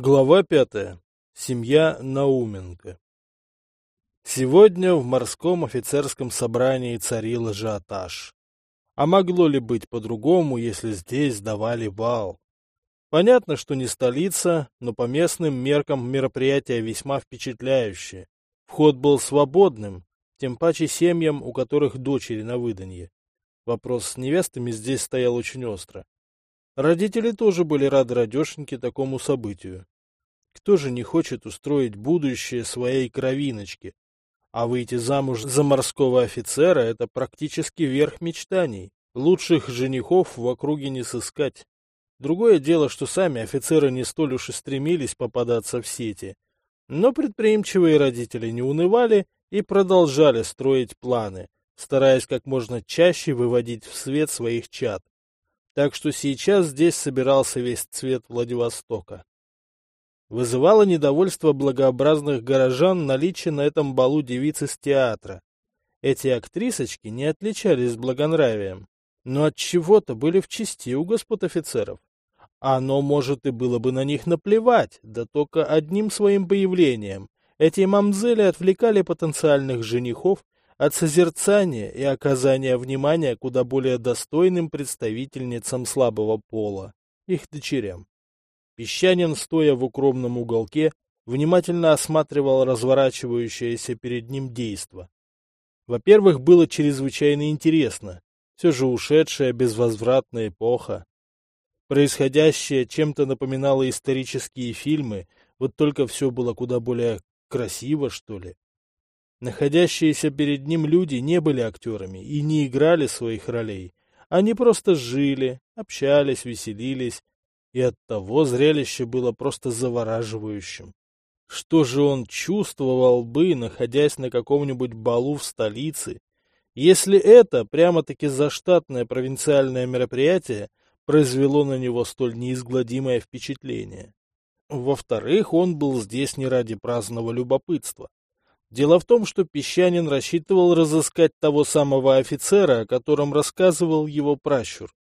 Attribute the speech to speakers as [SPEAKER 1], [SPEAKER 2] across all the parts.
[SPEAKER 1] Глава пятая. Семья Науменко. Сегодня в морском офицерском собрании царил ажиотаж. А могло ли быть по-другому, если здесь давали бал? Понятно, что не столица, но по местным меркам мероприятие весьма впечатляющее. Вход был свободным, тем паче семьям, у которых дочери на выданье. Вопрос с невестами здесь стоял очень остро. Родители тоже были рады радешеньке такому событию. Кто же не хочет устроить будущее своей кровиночке? А выйти замуж за морского офицера — это практически верх мечтаний. Лучших женихов в округе не сыскать. Другое дело, что сами офицеры не столь уж и стремились попадаться в сети. Но предприимчивые родители не унывали и продолжали строить планы, стараясь как можно чаще выводить в свет своих чад так что сейчас здесь собирался весь цвет Владивостока. Вызывало недовольство благообразных горожан наличие на этом балу девицы с театра. Эти актрисочки не отличались благонравием, но от чего-то были в чести у господ офицеров. Оно, может, и было бы на них наплевать, да только одним своим появлением эти мамзели отвлекали потенциальных женихов от созерцания и оказания внимания куда более достойным представительницам слабого пола, их дочерям. Песчанин, стоя в укромном уголке, внимательно осматривал разворачивающееся перед ним действо. Во-первых, было чрезвычайно интересно, все же ушедшая безвозвратная эпоха. Происходящее чем-то напоминало исторические фильмы, вот только все было куда более красиво, что ли. Находящиеся перед ним люди не были актерами и не играли своих ролей. Они просто жили, общались, веселились, и оттого зрелище было просто завораживающим. Что же он чувствовал бы, находясь на каком-нибудь балу в столице, если это прямо-таки заштатное провинциальное мероприятие произвело на него столь неизгладимое впечатление? Во-вторых, он был здесь не ради праздного любопытства. Дело в том, что Песчанин рассчитывал разыскать того самого офицера, о котором рассказывал его пращур.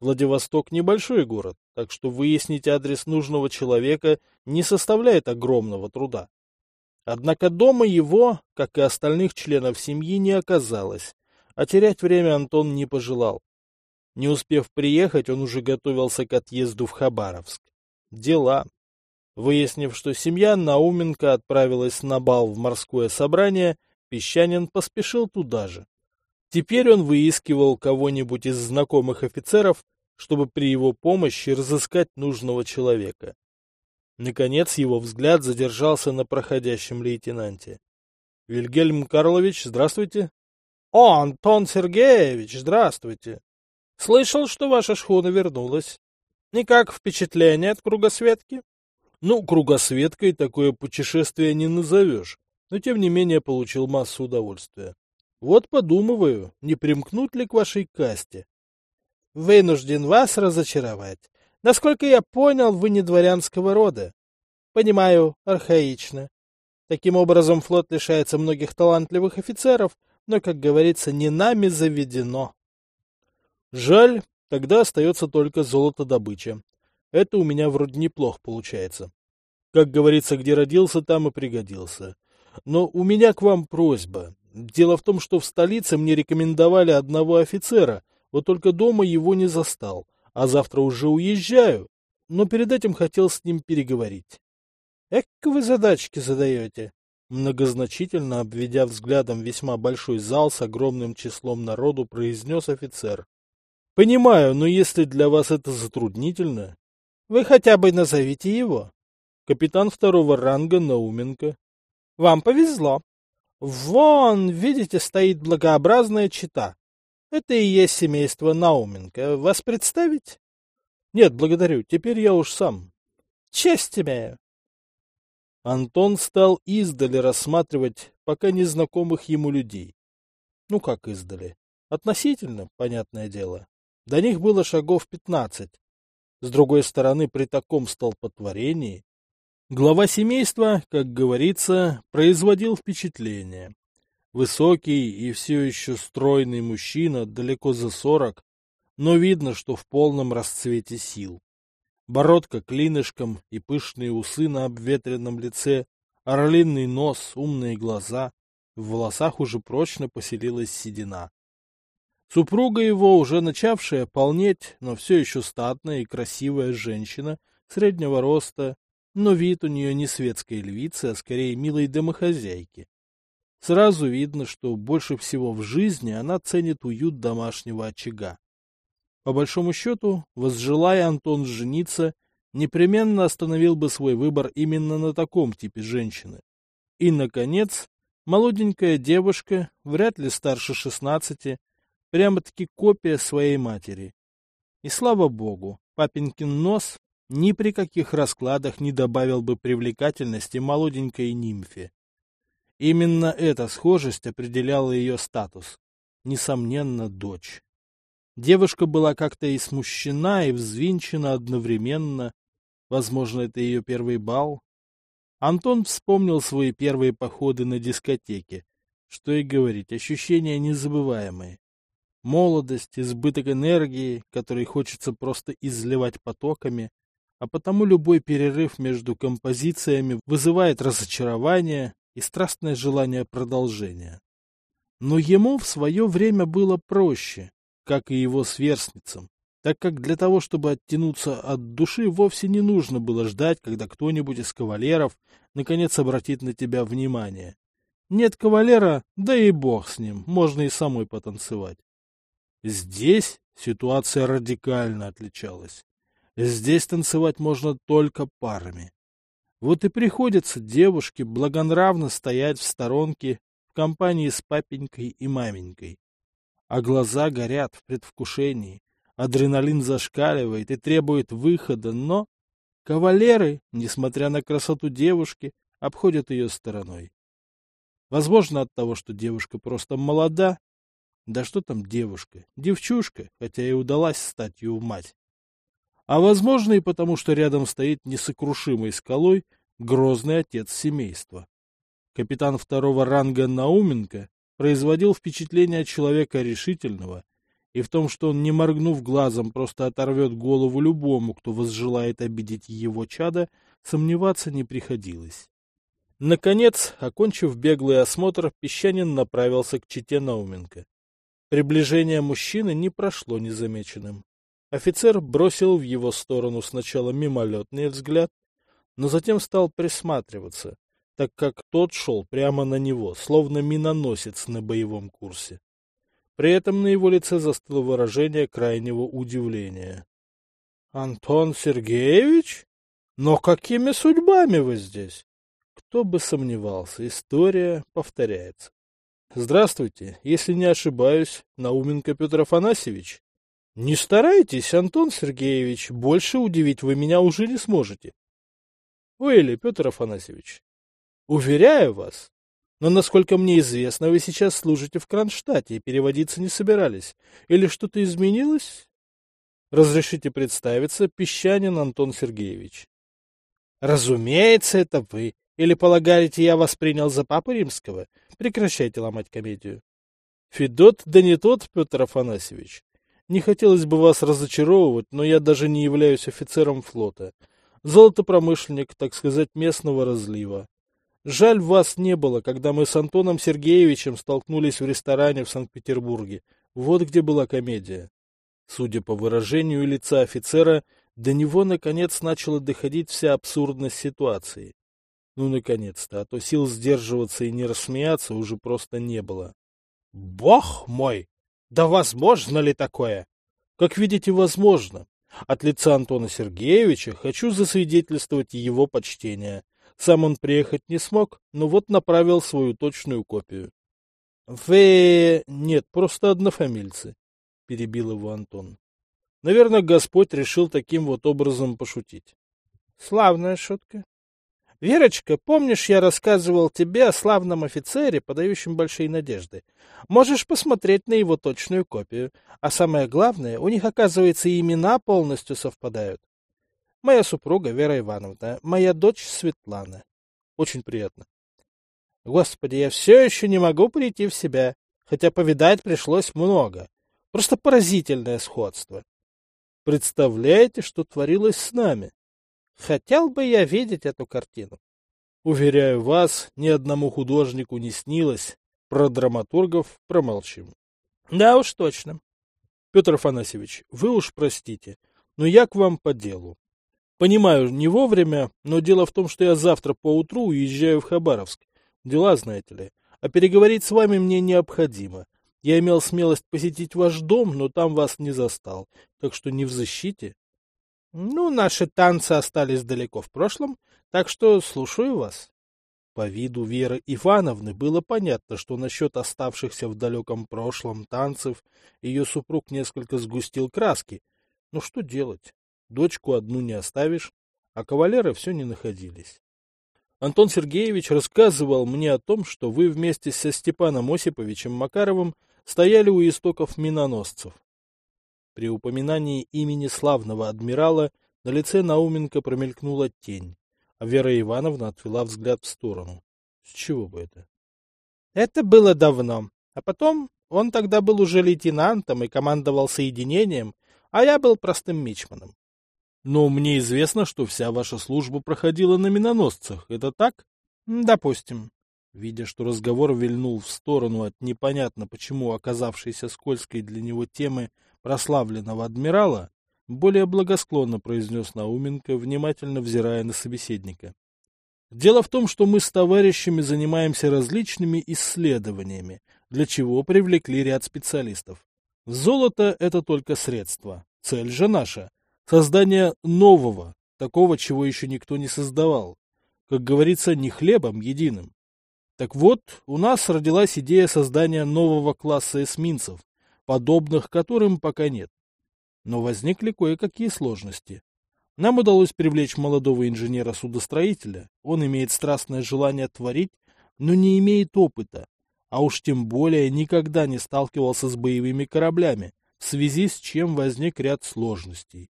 [SPEAKER 1] Владивосток небольшой город, так что выяснить адрес нужного человека не составляет огромного труда. Однако дома его, как и остальных членов семьи, не оказалось, а терять время Антон не пожелал. Не успев приехать, он уже готовился к отъезду в Хабаровск. Дела. Выяснив, что семья Науменко отправилась на бал в морское собрание, Песчанин поспешил туда же. Теперь он выискивал кого-нибудь из знакомых офицеров, чтобы при его помощи разыскать нужного человека. Наконец его взгляд задержался на проходящем лейтенанте. — Вильгельм Карлович, здравствуйте. — О, Антон Сергеевич, здравствуйте. Слышал, что ваша шхуна вернулась. И как впечатление от кругосветки? Ну, кругосветкой такое путешествие не назовешь, но тем не менее получил массу удовольствия. Вот подумываю, не примкнуть ли к вашей касте. Вынужден вас разочаровать. Насколько я понял, вы не дворянского рода. Понимаю, архаично. Таким образом, флот лишается многих талантливых офицеров, но, как говорится, не нами заведено. Жаль, тогда остается только золотодобыча. Это у меня вроде неплохо получается. Как говорится, где родился, там и пригодился. Но у меня к вам просьба. Дело в том, что в столице мне рекомендовали одного офицера, вот только дома его не застал, а завтра уже уезжаю, но перед этим хотел с ним переговорить. — Эк вы задачки задаете? Многозначительно обведя взглядом весьма большой зал с огромным числом народу, произнес офицер. — Понимаю, но если для вас это затруднительно, вы хотя бы назовите его. Капитан второго ранга Науменко. Вам повезло. Вон, видите, стоит благообразная чита. Это и есть семейство Науменко. Вас представить? Нет, благодарю. Теперь я уж сам. Честь имею. Антон стал издали рассматривать пока незнакомых ему людей. Ну как издали? Относительно, понятное дело. До них было шагов пятнадцать, с другой стороны, при таком столпотворении глава семейства, как говорится, производил впечатление. Высокий и все еще стройный мужчина, далеко за сорок, но видно, что в полном расцвете сил. Бородка клинышком и пышные усы на обветренном лице, орлиный нос, умные глаза. В волосах уже прочно поселилась седина. Супруга его, уже начавшая полнеть, но все еще статная и красивая женщина, среднего роста, но вид у нее не светской львицы, а скорее милой домохозяйки. Сразу видно, что больше всего в жизни она ценит уют домашнего очага. По большому счету, возжелая Антон жениться, непременно остановил бы свой выбор именно на таком типе женщины. И, наконец, молоденькая девушка, вряд ли старше шестнадцати, прямо-таки копия своей матери. И слава богу, папенькин нос ни при каких раскладах не добавил бы привлекательности молоденькой нимфе. Именно эта схожесть определяла ее статус. Несомненно, дочь. Девушка была как-то и смущена, и взвинчена одновременно. Возможно, это ее первый бал. Антон вспомнил свои первые походы на дискотеке. Что и говорить, ощущения незабываемые. Молодость, избыток энергии, который хочется просто изливать потоками, а потому любой перерыв между композициями вызывает разочарование и страстное желание продолжения. Но ему в свое время было проще, как и его сверстницам, так как для того, чтобы оттянуться от души, вовсе не нужно было ждать, когда кто-нибудь из кавалеров наконец обратит на тебя внимание. Нет кавалера, да и бог с ним, можно и самой потанцевать. Здесь ситуация радикально отличалась. Здесь танцевать можно только парами. Вот и приходится девушке благонравно стоять в сторонке в компании с папенькой и маменькой. А глаза горят в предвкушении, адреналин зашкаливает и требует выхода, но кавалеры, несмотря на красоту девушки, обходят ее стороной. Возможно, от того, что девушка просто молода, да что там девушка, девчушка, хотя и удалась статью в мать. А возможно и потому, что рядом стоит несокрушимой скалой грозный отец семейства. Капитан второго ранга Науменко производил впечатление человека решительного, и в том, что он, не моргнув глазом, просто оторвет голову любому, кто возжелает обидеть его чада, сомневаться не приходилось. Наконец, окончив беглый осмотр, Песчанин направился к чите Науменко. Приближение мужчины не прошло незамеченным. Офицер бросил в его сторону сначала мимолетный взгляд, но затем стал присматриваться, так как тот шел прямо на него, словно миноносец на боевом курсе. При этом на его лице застыло выражение крайнего удивления. — Антон Сергеевич? Но какими судьбами вы здесь? Кто бы сомневался, история повторяется. Здравствуйте, если не ошибаюсь, Науменко Петр Афанасьевич. Не старайтесь, Антон Сергеевич, больше удивить вы меня уже не сможете. Ой, Петр Афанасьевич, уверяю вас, но, насколько мне известно, вы сейчас служите в Кронштадте и переводиться не собирались. Или что-то изменилось? Разрешите представиться, Песчанин Антон Сергеевич. Разумеется, это вы. Или полагаете, я вас принял за папу римского? Прекращайте ломать комедию. Федот да не тот, Петр Афанасьевич. Не хотелось бы вас разочаровывать, но я даже не являюсь офицером флота. Золотопромышленник, так сказать, местного разлива. Жаль, вас не было, когда мы с Антоном Сергеевичем столкнулись в ресторане в Санкт-Петербурге. Вот где была комедия. Судя по выражению лица офицера, до него, наконец, начала доходить вся абсурдность ситуации. Ну, наконец-то, а то сил сдерживаться и не рассмеяться уже просто не было. — Бог мой! Да возможно ли такое? Как видите, возможно. От лица Антона Сергеевича хочу засвидетельствовать его почтение. Сам он приехать не смог, но вот направил свою точную копию. — Вы... Нет, просто однофамильцы, — перебил его Антон. Наверное, Господь решил таким вот образом пошутить. — Славная шутка. Верочка, помнишь, я рассказывал тебе о славном офицере, подающем большие надежды? Можешь посмотреть на его точную копию. А самое главное, у них, оказывается, имена полностью совпадают. Моя супруга Вера Ивановна, моя дочь Светлана. Очень приятно. Господи, я все еще не могу прийти в себя, хотя повидать пришлось много. Просто поразительное сходство. Представляете, что творилось с нами?
[SPEAKER 2] Хотел бы я видеть эту картину.
[SPEAKER 1] Уверяю вас, ни одному художнику не снилось. Про драматургов промолчим.
[SPEAKER 2] Да уж точно.
[SPEAKER 1] Петр Афанасьевич, вы уж простите, но я к вам по делу. Понимаю, не вовремя, но дело в том, что я завтра поутру уезжаю в Хабаровск. Дела, знаете ли. А переговорить с вами мне необходимо. Я имел смелость посетить ваш дом, но там вас не застал. Так что не в защите.
[SPEAKER 2] Ну, наши танцы остались далеко в прошлом, так что слушаю вас.
[SPEAKER 1] По виду Веры Ивановны было понятно, что насчет оставшихся в далеком прошлом танцев ее супруг несколько сгустил краски. Но что делать? Дочку одну не оставишь, а кавалеры все не находились. Антон Сергеевич рассказывал мне о том, что вы вместе со Степаном Осиповичем Макаровым стояли у истоков миноносцев. При упоминании имени славного адмирала на лице Науменко промелькнула тень, а Вера Ивановна отвела взгляд в сторону. С чего бы это?
[SPEAKER 2] Это было давно. А потом он тогда был уже лейтенантом и командовал соединением, а я был простым мичманом.
[SPEAKER 1] Но мне известно, что вся ваша служба проходила на миноносцах. Это так?
[SPEAKER 2] Допустим.
[SPEAKER 1] Видя, что разговор вильнул в сторону от непонятно почему оказавшейся скользкой для него темы прославленного адмирала, более благосклонно произнес Науменко, внимательно взирая на собеседника. Дело в том, что мы с товарищами занимаемся различными исследованиями, для чего привлекли ряд специалистов. Золото — это только средство. Цель же наша Создание нового, такого, чего еще никто не создавал. Как говорится, не хлебом единым. Так вот, у нас родилась идея создания нового класса эсминцев, подобных которым пока нет. Но возникли кое-какие сложности. Нам удалось привлечь молодого инженера-судостроителя. Он имеет страстное желание творить, но не имеет опыта, а уж тем более никогда не сталкивался с боевыми кораблями, в связи с чем возник ряд сложностей.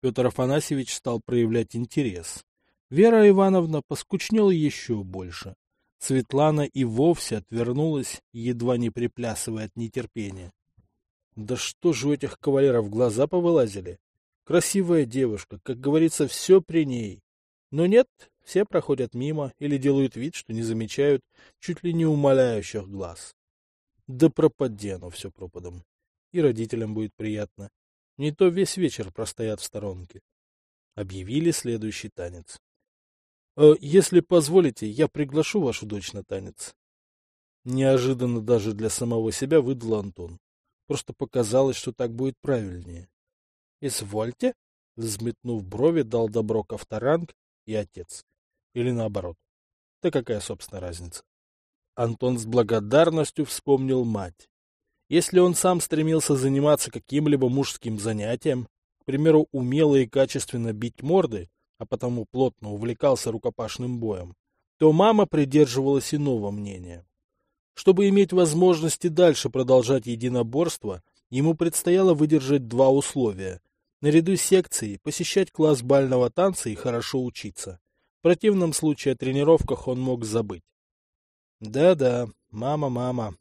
[SPEAKER 1] Петр Афанасьевич стал проявлять интерес. Вера Ивановна поскучнела еще больше. Светлана и вовсе отвернулась, едва не приплясывая от нетерпения. Да что же у этих кавалеров глаза повылазили? Красивая девушка, как говорится, все при ней. Но нет, все проходят мимо или делают вид, что не замечают чуть ли не умоляющих глаз. Да пропади оно все пропадом. И родителям будет приятно. Не то весь вечер простоят в сторонке. Объявили следующий танец. «Э, «Если позволите, я приглашу вашу дочь на танец». Неожиданно даже для самого себя выдал Антон. Просто показалось, что так будет правильнее. «Извольте», — взметнув брови, дал добро Ковторанг и отец. Или наоборот. Да какая, собственно, разница? Антон с благодарностью вспомнил мать. Если он сам стремился заниматься каким-либо мужским занятием, к примеру, умело и качественно бить морды, а потому плотно увлекался рукопашным боем, то мама придерживалась иного мнения. Чтобы иметь возможности дальше продолжать единоборство, ему предстояло выдержать два условия. Наряду с секцией посещать класс бального танца и хорошо учиться. В противном случае о тренировках он мог забыть. Да-да, мама, мама,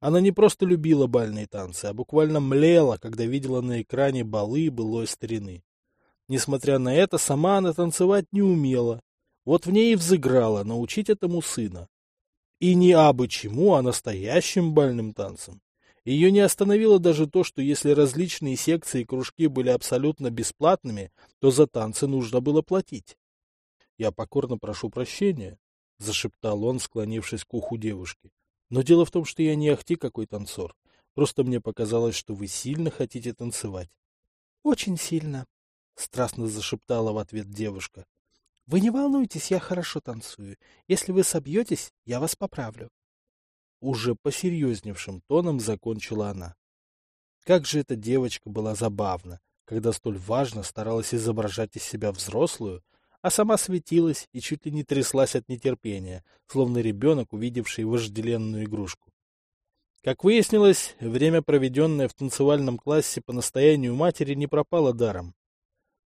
[SPEAKER 1] она не просто любила бальные танцы, а буквально млела, когда видела на экране балы былой старины. Несмотря на это, сама она танцевать не умела. Вот в ней и взыграла научить этому сына. И не абы чему, а настоящим бальным танцам. Ее не остановило даже то, что если различные секции и кружки были абсолютно бесплатными, то за танцы нужно было платить. — Я покорно прошу прощения, — зашептал он, склонившись к уху девушки. Но дело в том, что я не ахти какой танцор. Просто мне показалось, что вы сильно хотите танцевать.
[SPEAKER 2] — Очень сильно, — страстно зашептала в ответ девушка. — Вы не волнуйтесь, я хорошо танцую. Если вы собьетесь, я вас поправлю.
[SPEAKER 1] Уже посерьезневшим тоном закончила она. Как же эта девочка была забавна, когда столь важно старалась изображать из себя взрослую, а сама светилась и чуть ли не тряслась от нетерпения, словно ребенок, увидевший вожделенную игрушку. Как выяснилось, время, проведенное в танцевальном классе по настоянию матери, не пропало даром.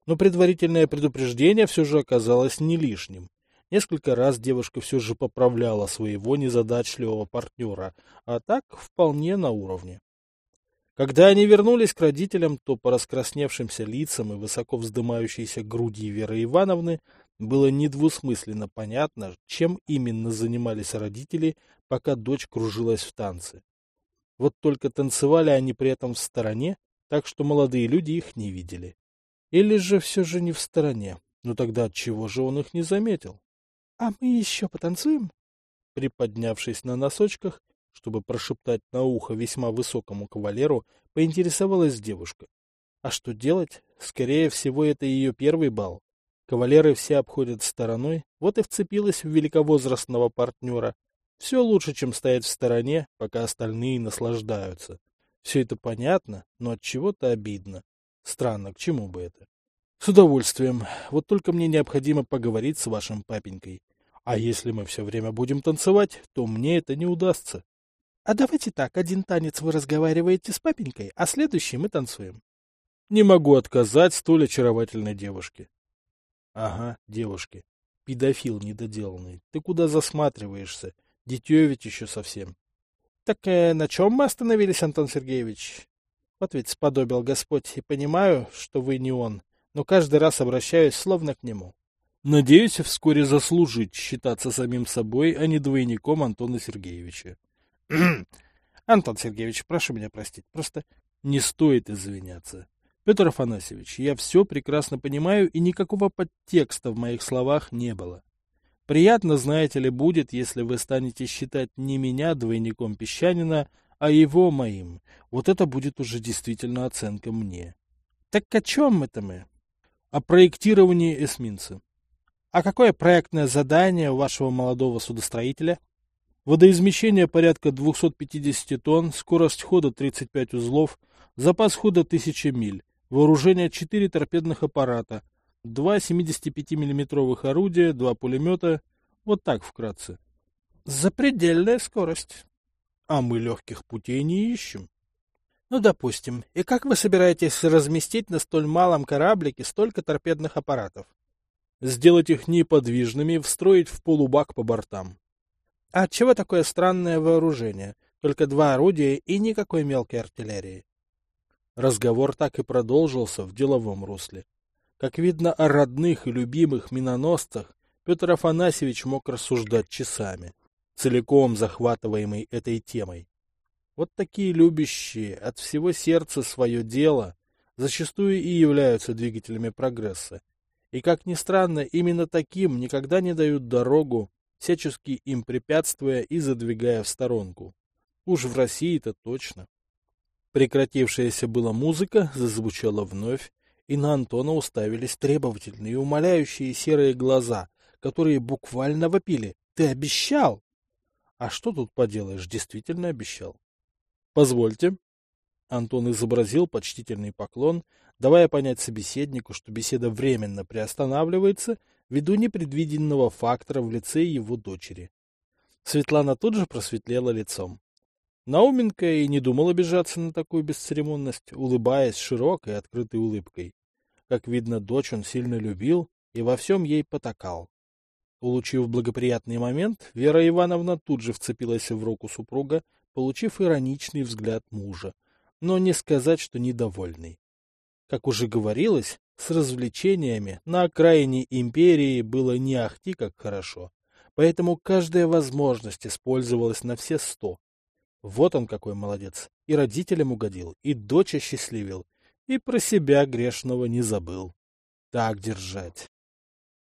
[SPEAKER 1] Но предварительное предупреждение все же оказалось не лишним. Несколько раз девушка все же поправляла своего незадачливого партнера, а так вполне на уровне. Когда они вернулись к родителям, то по раскрасневшимся лицам и высоко вздымающейся груди Веры Ивановны было недвусмысленно понятно, чем именно занимались родители, пока дочь кружилась в танце. Вот только танцевали они при этом в стороне, так что молодые люди их не видели. Или же все же не в стороне. Но тогда отчего же он их не заметил?
[SPEAKER 2] — А мы еще потанцуем?
[SPEAKER 1] Приподнявшись на носочках, чтобы прошептать на ухо весьма высокому кавалеру, поинтересовалась девушка. А что делать? Скорее всего, это ее первый бал. Кавалеры все обходят стороной, вот и вцепилась в великовозрастного партнера. Все лучше, чем стоять в стороне, пока остальные наслаждаются. Все это понятно, но от чего-то обидно. Странно, к чему бы это? С удовольствием. Вот только мне необходимо поговорить с вашим папенькой. А если мы все время будем танцевать, то мне это не удастся.
[SPEAKER 2] А давайте так, один танец вы разговариваете с папенькой, а следующий мы танцуем.
[SPEAKER 1] Не могу отказать столь очаровательной девушке. Ага, девушке. Педофил недоделанный. Ты куда засматриваешься? Дитё ведь еще совсем.
[SPEAKER 2] Так э, на чем мы остановились, Антон Сергеевич? Вот ведь сподобил Господь, и понимаю, что вы не он, но каждый раз обращаюсь словно к нему.
[SPEAKER 1] Надеюсь вскоре заслужить считаться самим собой, а не двойником Антона Сергеевича.
[SPEAKER 2] Антон Сергеевич, прошу меня простить, просто...
[SPEAKER 1] Не стоит извиняться. Петр Афанасьевич, я все прекрасно понимаю, и никакого подтекста в моих словах не было. Приятно, знаете ли, будет, если вы станете считать не меня двойником Песчанина, а его моим. Вот это будет уже действительно оценка мне.
[SPEAKER 2] Так о чем это мы?
[SPEAKER 1] О проектировании эсминца.
[SPEAKER 2] А какое проектное задание у вашего молодого судостроителя?
[SPEAKER 1] Водоизмещение порядка 250 тонн, скорость хода 35 узлов, запас хода 1000 миль, вооружение 4 торпедных аппарата, 2 75 миллиметровых орудия, 2 пулемета. Вот так вкратце.
[SPEAKER 2] Запредельная скорость.
[SPEAKER 1] А мы легких путей не ищем.
[SPEAKER 2] Ну, допустим. И как вы собираетесь разместить на столь малом кораблике столько торпедных аппаратов?
[SPEAKER 1] Сделать их неподвижными, встроить в полубак по бортам.
[SPEAKER 2] А чего такое странное вооружение? Только два орудия и никакой мелкой артиллерии.
[SPEAKER 1] Разговор так и продолжился в деловом русле. Как видно, о родных и любимых миноносцах Петр Афанасьевич мог рассуждать часами, целиком захватываемый этой темой. Вот такие любящие от всего сердца свое дело зачастую и являются двигателями прогресса. И, как ни странно, именно таким никогда не дают дорогу, всячески им препятствуя и задвигая в сторонку. Уж в России-то точно. Прекратившаяся была музыка зазвучала вновь, и на Антона уставились требовательные и умоляющие серые глаза, которые буквально вопили. «Ты обещал!» А что тут поделаешь, действительно обещал. «Позвольте». Антон изобразил почтительный поклон, давая понять собеседнику, что беседа временно приостанавливается ввиду непредвиденного фактора в лице его дочери. Светлана тут же просветлела лицом. Науменко и не думал обижаться на такую бесцеремонность, улыбаясь широкой открытой улыбкой. Как видно, дочь он сильно любил и во всем ей потакал. Улучив благоприятный момент, Вера Ивановна тут же вцепилась в руку супруга, получив ироничный взгляд мужа, но не сказать, что недовольный. Как уже говорилось, с развлечениями на окраине империи было не ахти как хорошо, поэтому каждая возможность использовалась на все сто. Вот он какой молодец, и родителям угодил, и дочь осчастливил, и про себя грешного не забыл. Так держать.